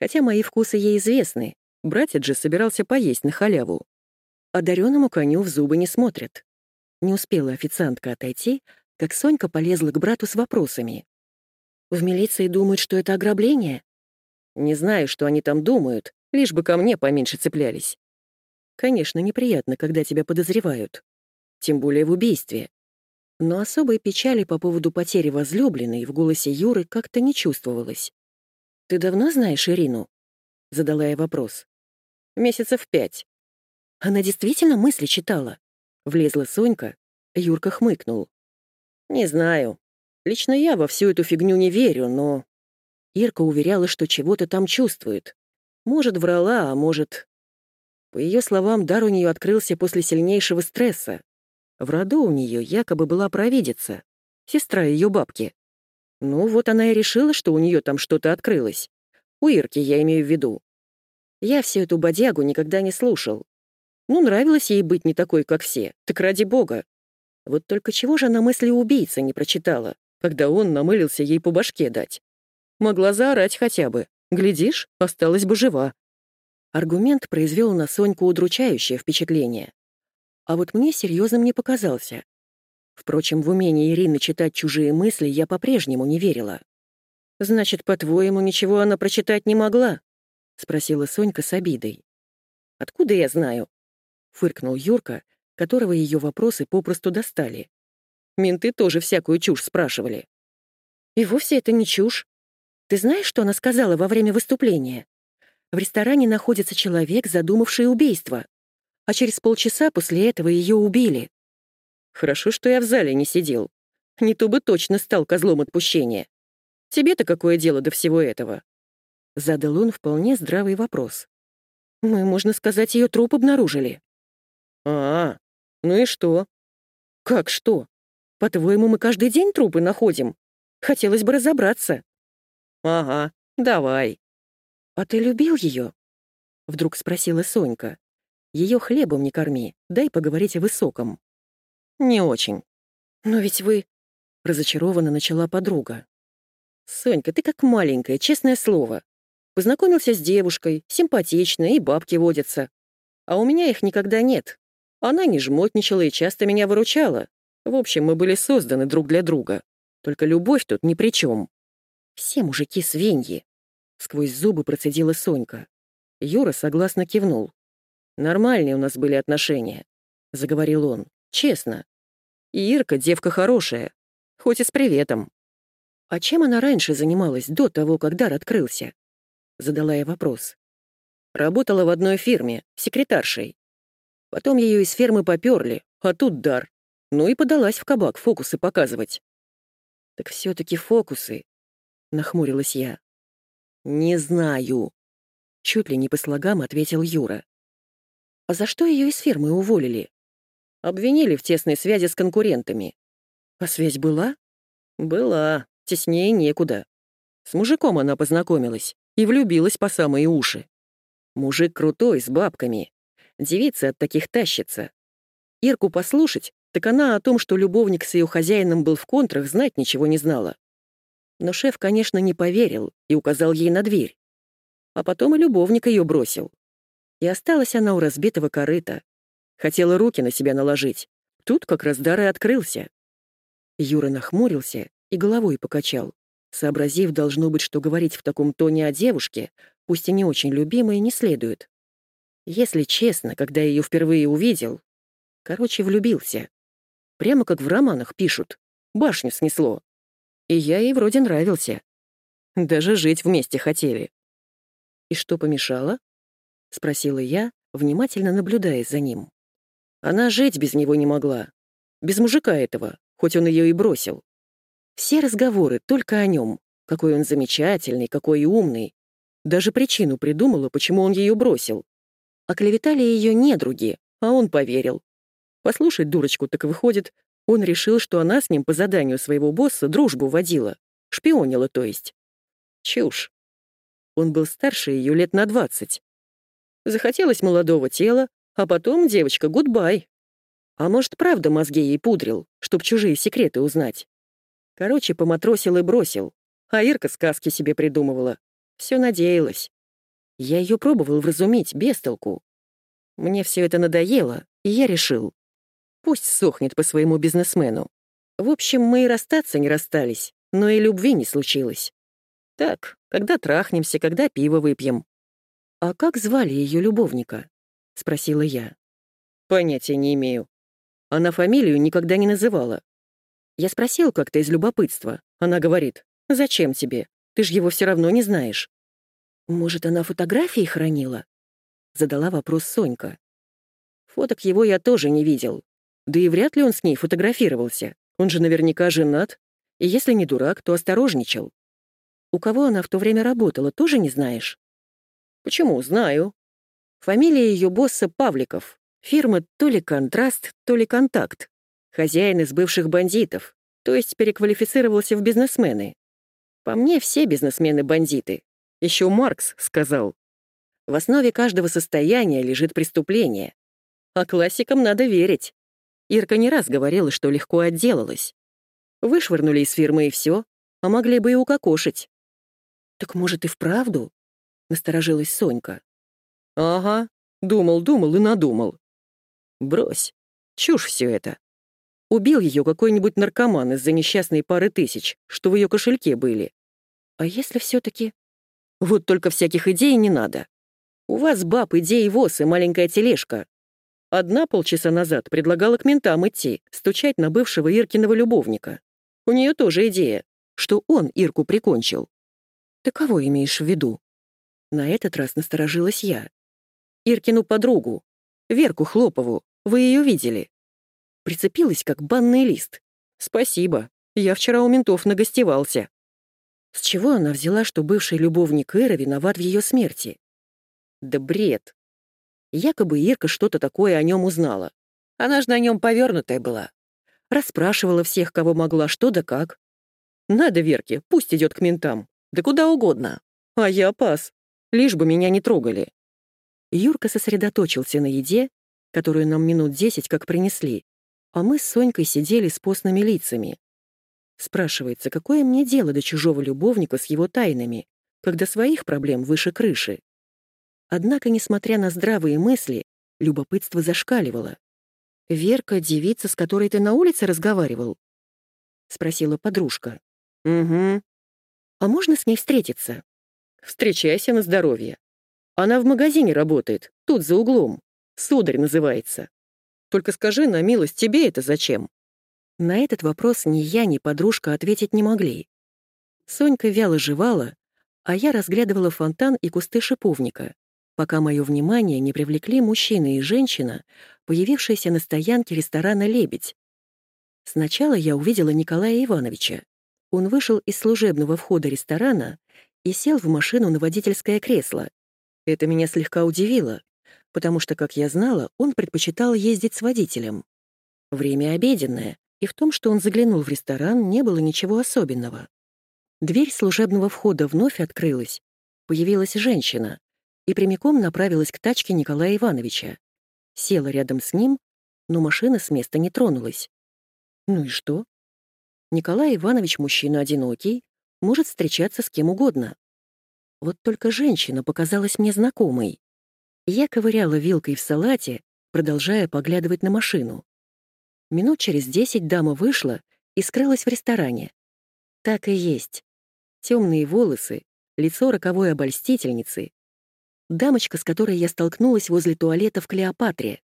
Хотя мои вкусы ей известны, братец же собирался поесть на халяву. Одаренному коню в зубы не смотрят. Не успела официантка отойти, как Сонька полезла к брату с вопросами. «В милиции думают, что это ограбление?» «Не знаю, что они там думают, лишь бы ко мне поменьше цеплялись». «Конечно, неприятно, когда тебя подозревают. Тем более в убийстве. Но особой печали по поводу потери возлюбленной в голосе Юры как-то не чувствовалось. «Ты давно знаешь Ирину?» — задала я вопрос. «Месяцев пять». Она действительно мысли читала. Влезла Сонька, Юрка хмыкнул. «Не знаю. Лично я во всю эту фигню не верю, но...» Ирка уверяла, что чего-то там чувствует. Может, врала, а может... По ее словам, дар у нее открылся после сильнейшего стресса. В роду у нее якобы была провидица, сестра ее бабки. Ну, вот она и решила, что у нее там что-то открылось. У Ирки я имею в виду. Я всю эту бодягу никогда не слушал. Ну, нравилось ей быть не такой, как все. Так ради бога. Вот только чего же она мысли убийцы не прочитала, когда он намылился ей по башке дать? Могла заорать хотя бы. Глядишь, осталась бы жива. Аргумент произвел на Соньку удручающее впечатление. А вот мне серьезным не показался. Впрочем, в умение Ирины читать чужие мысли я по-прежнему не верила. «Значит, по-твоему, ничего она прочитать не могла?» — спросила Сонька с обидой. «Откуда я знаю?» фыркнул Юрка, которого ее вопросы попросту достали. Менты тоже всякую чушь спрашивали. И вовсе это не чушь. Ты знаешь, что она сказала во время выступления? В ресторане находится человек, задумавший убийство. А через полчаса после этого ее убили. Хорошо, что я в зале не сидел. Не то бы точно стал козлом отпущения. Тебе-то какое дело до всего этого? Задал он вполне здравый вопрос. Мы, можно сказать, ее труп обнаружили. А, ну и что? Как что? По-твоему, мы каждый день трупы находим? Хотелось бы разобраться. Ага, давай. А ты любил ее? Вдруг спросила Сонька. Ее хлебом не корми, дай поговорить о высоком. Не очень. Но ведь вы... Разочарованно начала подруга. «Сонька, ты как маленькая, честное слово. Познакомился с девушкой, симпатичная, и бабки водятся. А у меня их никогда нет. Она не жмотничала и часто меня выручала. В общем, мы были созданы друг для друга. Только любовь тут ни при чем. Все мужики свиньи. Сквозь зубы процедила Сонька. Юра согласно кивнул. «Нормальные у нас были отношения», — заговорил он. «Честно. И Ирка девка хорошая, хоть и с приветом». «А чем она раньше занималась, до того, как дар открылся?» Задала я вопрос. Работала в одной фирме, секретаршей. Потом ее из фермы поперли, а тут дар. Ну и подалась в кабак фокусы показывать. «Так все-таки фокусы», — нахмурилась я. «Не знаю», — чуть ли не по слогам ответил Юра. «А за что ее из фермы уволили?» «Обвинили в тесной связи с конкурентами». «А связь была?» «Была. Теснее некуда. С мужиком она познакомилась и влюбилась по самые уши. Мужик крутой, с бабками. Девица от таких тащится. Ирку послушать, так она о том, что любовник с ее хозяином был в контрах, знать ничего не знала. Но шеф, конечно, не поверил и указал ей на дверь. А потом и любовник ее бросил. И осталась она у разбитого корыта. Хотела руки на себя наложить. Тут как раз дар и открылся. Юра нахмурился и головой покачал, сообразив, должно быть, что говорить в таком тоне о девушке, пусть и не очень любимой, не следует. Если честно, когда я ее впервые увидел, короче, влюбился. Прямо как в романах пишут. Башню снесло. И я ей вроде нравился. Даже жить вместе хотели. «И что помешало?» — спросила я, внимательно наблюдая за ним. Она жить без него не могла. Без мужика этого, хоть он ее и бросил. Все разговоры только о нем. Какой он замечательный, какой умный. Даже причину придумала, почему он ее бросил. Оклеветали ее недруги, а он поверил. Послушать дурочку, так выходит, Он решил, что она с ним по заданию своего босса дружбу водила. Шпионила, то есть. Чушь. Он был старше ее лет на двадцать. Захотелось молодого тела, а потом девочка гудбай. А может, правда мозги ей пудрил, чтоб чужие секреты узнать. Короче, поматросил и бросил. А Ирка сказки себе придумывала. Все надеялась. Я ее пробовал вразумить, без толку. Мне все это надоело, и я решил. Пусть сохнет по своему бизнесмену. В общем, мы и расстаться не расстались, но и любви не случилось. Так, когда трахнемся, когда пиво выпьем. «А как звали ее любовника?» — спросила я. «Понятия не имею. Она фамилию никогда не называла. Я спросил как-то из любопытства. Она говорит, «Зачем тебе? Ты ж его все равно не знаешь». «Может, она фотографии хранила?» Задала вопрос Сонька. Фоток его я тоже не видел. Да и вряд ли он с ней фотографировался. Он же наверняка женат. И если не дурак, то осторожничал. У кого она в то время работала, тоже не знаешь? Почему? Знаю. Фамилия ее босса Павликов. Фирма то ли «Контраст», то ли «Контакт». Хозяин из бывших бандитов, то есть переквалифицировался в бизнесмены. По мне, все бизнесмены — бандиты. Еще Маркс сказал. В основе каждого состояния лежит преступление. А классикам надо верить. Ирка не раз говорила, что легко отделалась. Вышвырнули из фирмы и все, а могли бы и укокошить. «Так, может, и вправду?» — насторожилась Сонька. «Ага, думал-думал и надумал. Брось, чушь все это. Убил ее какой-нибудь наркоман из-за несчастной пары тысяч, что в ее кошельке были. А если все-таки... Вот только всяких идей не надо. У вас, баб, идеи воз и маленькая тележка. Одна полчаса назад предлагала к ментам идти, стучать на бывшего Иркиного любовника. У нее тоже идея, что он Ирку прикончил. Ты кого имеешь в виду? На этот раз насторожилась я. Иркину подругу, Верку Хлопову. Вы ее видели? Прицепилась, как банный лист. Спасибо. Я вчера у ментов нагостевался. С чего она взяла, что бывший любовник Эра виноват в ее смерти? Да бред. Якобы Ирка что-то такое о нем узнала. Она же на нем повернутая была. Расспрашивала всех, кого могла, что да как. Надо Верке, пусть идет к ментам. Да куда угодно. А я пас. Лишь бы меня не трогали. Юрка сосредоточился на еде, которую нам минут десять как принесли, а мы с Сонькой сидели с постными лицами. Спрашивается, какое мне дело до чужого любовника с его тайнами, когда своих проблем выше крыши? Однако, несмотря на здравые мысли, любопытство зашкаливало. «Верка — девица, с которой ты на улице разговаривал?» — спросила подружка. «Угу. А можно с ней встретиться?» «Встречайся на здоровье. Она в магазине работает, тут за углом. Сударь называется. Только скажи на милость, тебе это зачем?» На этот вопрос ни я, ни подружка ответить не могли. Сонька вяло жевала, а я разглядывала фонтан и кусты шиповника, пока мое внимание не привлекли мужчина и женщина, появившиеся на стоянке ресторана «Лебедь». Сначала я увидела Николая Ивановича. Он вышел из служебного входа ресторана и сел в машину на водительское кресло. Это меня слегка удивило, потому что, как я знала, он предпочитал ездить с водителем. Время обеденное, и в том, что он заглянул в ресторан, не было ничего особенного. Дверь служебного входа вновь открылась. Появилась женщина и прямиком направилась к тачке Николая Ивановича. Села рядом с ним, но машина с места не тронулась. Ну и что? Николай Иванович мужчина одинокий, может встречаться с кем угодно. Вот только женщина показалась мне знакомой. Я ковыряла вилкой в салате, продолжая поглядывать на машину. Минут через десять дама вышла и скрылась в ресторане. Так и есть. Темные волосы, лицо роковой обольстительницы. Дамочка, с которой я столкнулась возле туалета в Клеопатре.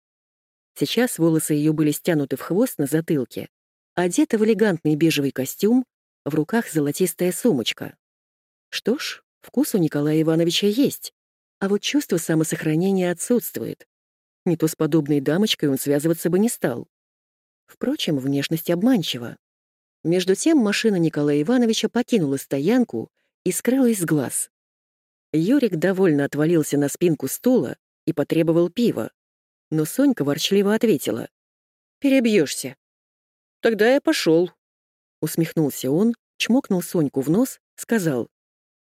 Сейчас волосы ее были стянуты в хвост на затылке, одета в элегантный бежевый костюм, в руках золотистая сумочка. Что ж, вкус у Николая Ивановича есть, а вот чувство самосохранения отсутствует. Не то с подобной дамочкой он связываться бы не стал. Впрочем, внешность обманчива. Между тем машина Николая Ивановича покинула стоянку и скрылась с глаз. Юрик довольно отвалился на спинку стула и потребовал пива. Но Сонька ворчливо ответила. «Перебьешься». тогда я пошел. Усмехнулся он, чмокнул Соньку в нос, сказал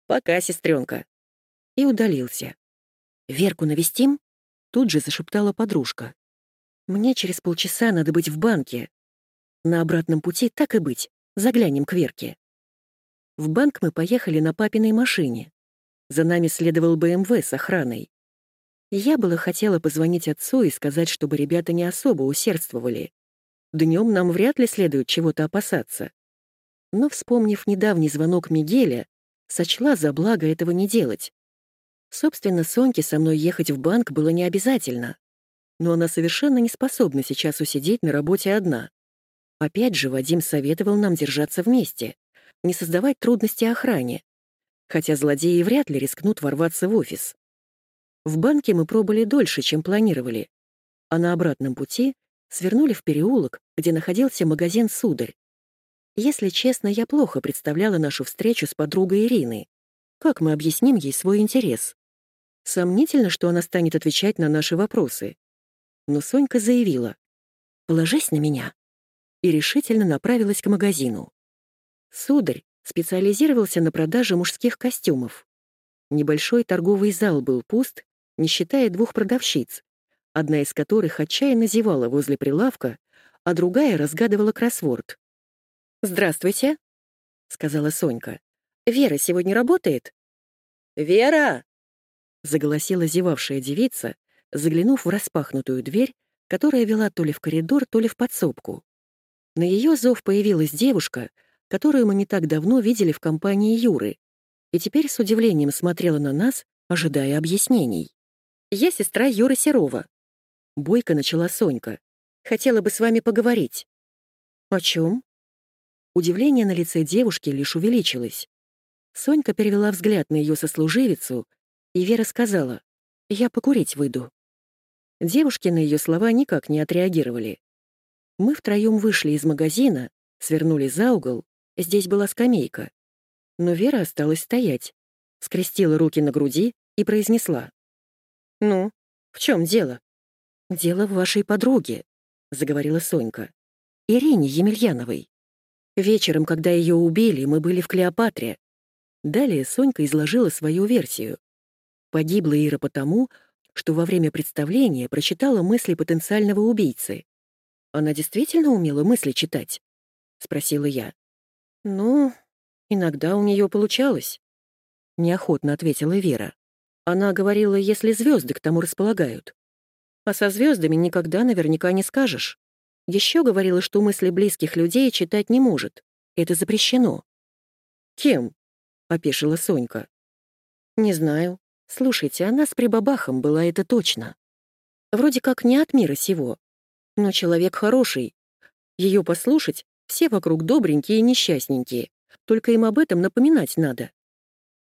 «Пока, сестренка», и удалился. «Верку навестим?» Тут же зашептала подружка. «Мне через полчаса надо быть в банке. На обратном пути так и быть, заглянем к Верке». В банк мы поехали на папиной машине. За нами следовал БМВ с охраной. Я было хотела позвонить отцу и сказать, чтобы ребята не особо усердствовали. Днем нам вряд ли следует чего-то опасаться. Но, вспомнив недавний звонок Мигеля, сочла за благо этого не делать. Собственно, Соньке со мной ехать в банк было не обязательно. Но она совершенно не способна сейчас усидеть на работе одна. Опять же, Вадим советовал нам держаться вместе, не создавать трудности охране. Хотя злодеи вряд ли рискнут ворваться в офис. В банке мы пробыли дольше, чем планировали. А на обратном пути свернули в переулок, где находился магазин «Сударь». Если честно, я плохо представляла нашу встречу с подругой Ирины. Как мы объясним ей свой интерес? Сомнительно, что она станет отвечать на наши вопросы. Но Сонька заявила «Положись на меня» и решительно направилась к магазину. Сударь специализировался на продаже мужских костюмов. Небольшой торговый зал был пуст, не считая двух продавщиц, одна из которых отчаянно зевала возле прилавка, а другая разгадывала кроссворд. «Здравствуйте», — сказала Сонька. «Вера сегодня работает?» «Вера!» — заголосила зевавшая девица, заглянув в распахнутую дверь, которая вела то ли в коридор, то ли в подсобку. На ее зов появилась девушка, которую мы не так давно видели в компании Юры, и теперь с удивлением смотрела на нас, ожидая объяснений. «Я сестра Юры Серова». Бойко начала Сонька. «Хотела бы с вами поговорить». «О чем? Удивление на лице девушки лишь увеличилось. Сонька перевела взгляд на ее сослуживицу, и Вера сказала, «Я покурить выйду». Девушки на ее слова никак не отреагировали. Мы втроем вышли из магазина, свернули за угол, здесь была скамейка. Но Вера осталась стоять, скрестила руки на груди и произнесла. «Ну, в чем дело?» «Дело в вашей подруге», — заговорила Сонька. «Ирине Емельяновой. Вечером, когда ее убили, мы были в Клеопатре. Далее Сонька изложила свою версию. Погибла Ира потому, что во время представления прочитала мысли потенциального убийцы. Она действительно умела мысли читать? Спросила я. Ну, иногда у нее получалось. Неохотно ответила Вера. Она говорила, если звезды к тому располагают. А со звездами никогда наверняка не скажешь. Еще говорила, что мысли близких людей читать не может. Это запрещено. «Кем?» — опешила Сонька. «Не знаю. Слушайте, она с прибабахом была, это точно. Вроде как не от мира сего. Но человек хороший. Ее послушать, все вокруг добренькие и несчастненькие. Только им об этом напоминать надо.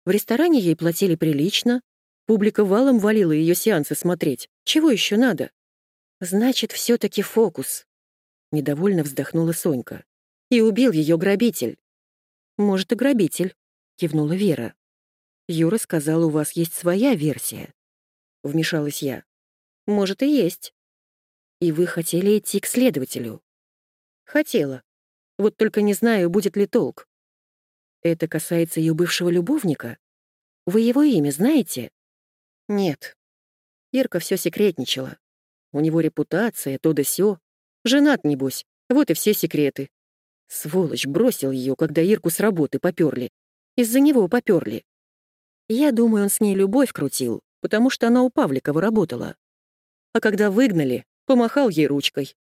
В ресторане ей платили прилично, публика валом валила ее сеансы смотреть. Чего еще надо? Значит, все таки фокус. Недовольно вздохнула Сонька. И убил ее грабитель. Может, и грабитель, кивнула Вера. Юра сказал, у вас есть своя версия. Вмешалась я. Может, и есть. И вы хотели идти к следователю. Хотела. Вот только не знаю, будет ли толк. Это касается ее бывшего любовника? Вы его имя знаете? Нет. Ирка все секретничала. У него репутация, то да сё. Женат, небось. Вот и все секреты. Сволочь бросил ее, когда Ирку с работы поперли. Из-за него поперли. Я думаю, он с ней любовь крутил, потому что она у Павликова работала. А когда выгнали, помахал ей ручкой.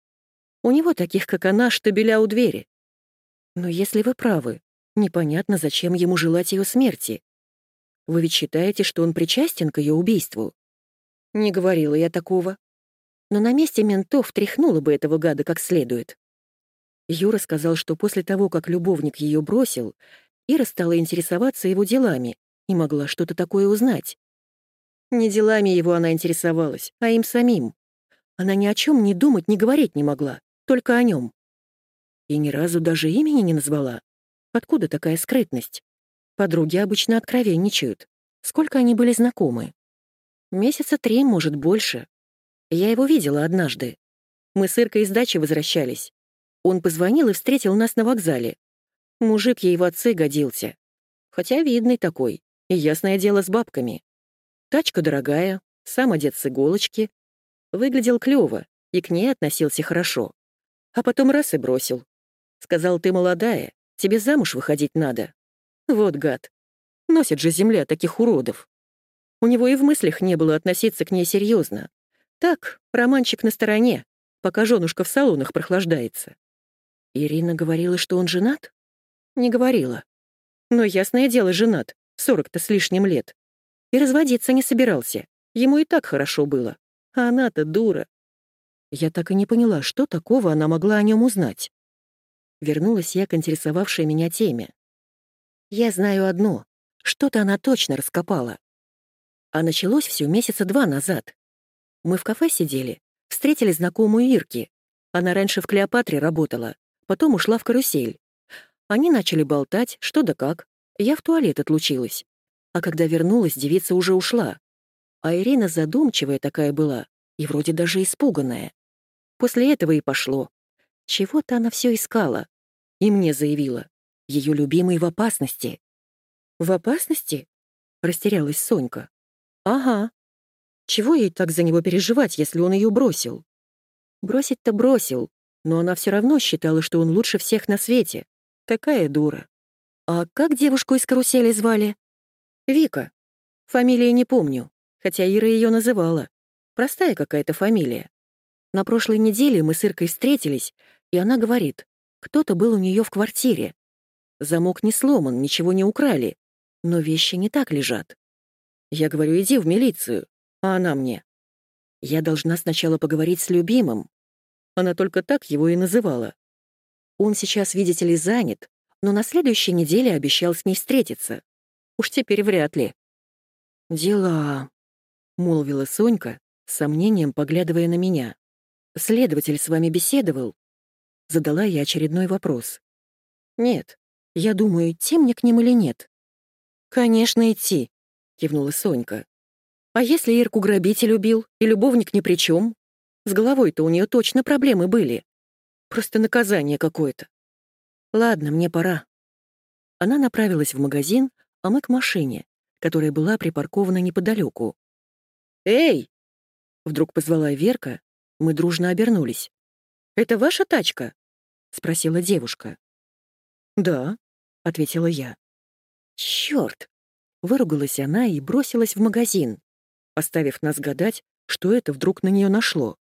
У него таких, как она, штабеля у двери. Но если вы правы, непонятно, зачем ему желать ее смерти. Вы ведь считаете, что он причастен к ее убийству? Не говорила я такого но на месте ментов тряхнула бы этого гада как следует. Юра сказал, что после того, как любовник ее бросил, Ира стала интересоваться его делами и могла что-то такое узнать. Не делами его она интересовалась, а им самим. Она ни о чем не думать, не говорить не могла, только о нем. И ни разу даже имени не назвала. Откуда такая скрытность? Подруги обычно откровенничают. Сколько они были знакомы? Месяца три, может, больше. Я его видела однажды. Мы с Иркой из дачи возвращались. Он позвонил и встретил нас на вокзале. Мужик ей в отцы годился. Хотя видный такой, и ясное дело с бабками. Тачка дорогая, сам одет с иголочки. Выглядел клёво и к ней относился хорошо. А потом раз и бросил. Сказал, ты молодая, тебе замуж выходить надо. Вот гад. Носит же земля таких уродов. У него и в мыслях не было относиться к ней серьезно. Так, романчик на стороне, пока женушка в салонах прохлаждается. Ирина говорила, что он женат? Не говорила. Но ясное дело, женат, сорок-то с лишним лет. И разводиться не собирался. Ему и так хорошо было. А она-то дура. Я так и не поняла, что такого она могла о нем узнать. Вернулась я к интересовавшей меня теме. Я знаю одно. Что-то она точно раскопала. А началось все месяца два назад. Мы в кафе сидели, встретили знакомую Ирки. Она раньше в Клеопатре работала, потом ушла в карусель. Они начали болтать, что да как. Я в туалет отлучилась. А когда вернулась, девица уже ушла. А Ирина задумчивая такая была и вроде даже испуганная. После этого и пошло. Чего-то она все искала. И мне заявила. Ее любимый в опасности. «В опасности?» — растерялась Сонька. «Ага. Чего ей так за него переживать, если он ее бросил?» Бросить-то бросил, но она все равно считала, что он лучше всех на свете. Такая дура. А как девушку из карусели звали? Вика. Фамилии не помню, хотя Ира ее называла. Простая какая-то фамилия. На прошлой неделе мы с Иркой встретились, и она говорит, кто-то был у нее в квартире. Замок не сломан, ничего не украли, но вещи не так лежат. Я говорю, иди в милицию, а она мне. Я должна сначала поговорить с любимым. Она только так его и называла. Он сейчас, видите ли, занят, но на следующей неделе обещал с ней встретиться. Уж теперь вряд ли. «Дела», — молвила Сонька, с сомнением поглядывая на меня. «Следователь с вами беседовал?» Задала я очередной вопрос. «Нет. Я думаю, идти мне к ним или нет?» «Конечно, идти», — кивнула Сонька. «А если Ирку грабитель убил, и любовник ни при чем? С головой-то у нее точно проблемы были. Просто наказание какое-то. Ладно, мне пора». Она направилась в магазин, а мы к машине, которая была припаркована неподалеку. «Эй!» — вдруг позвала Верка, мы дружно обернулись. «Это ваша тачка?» — спросила девушка. «Да», — ответила я. «Чёрт!» — выругалась она и бросилась в магазин, оставив нас гадать, что это вдруг на нее нашло.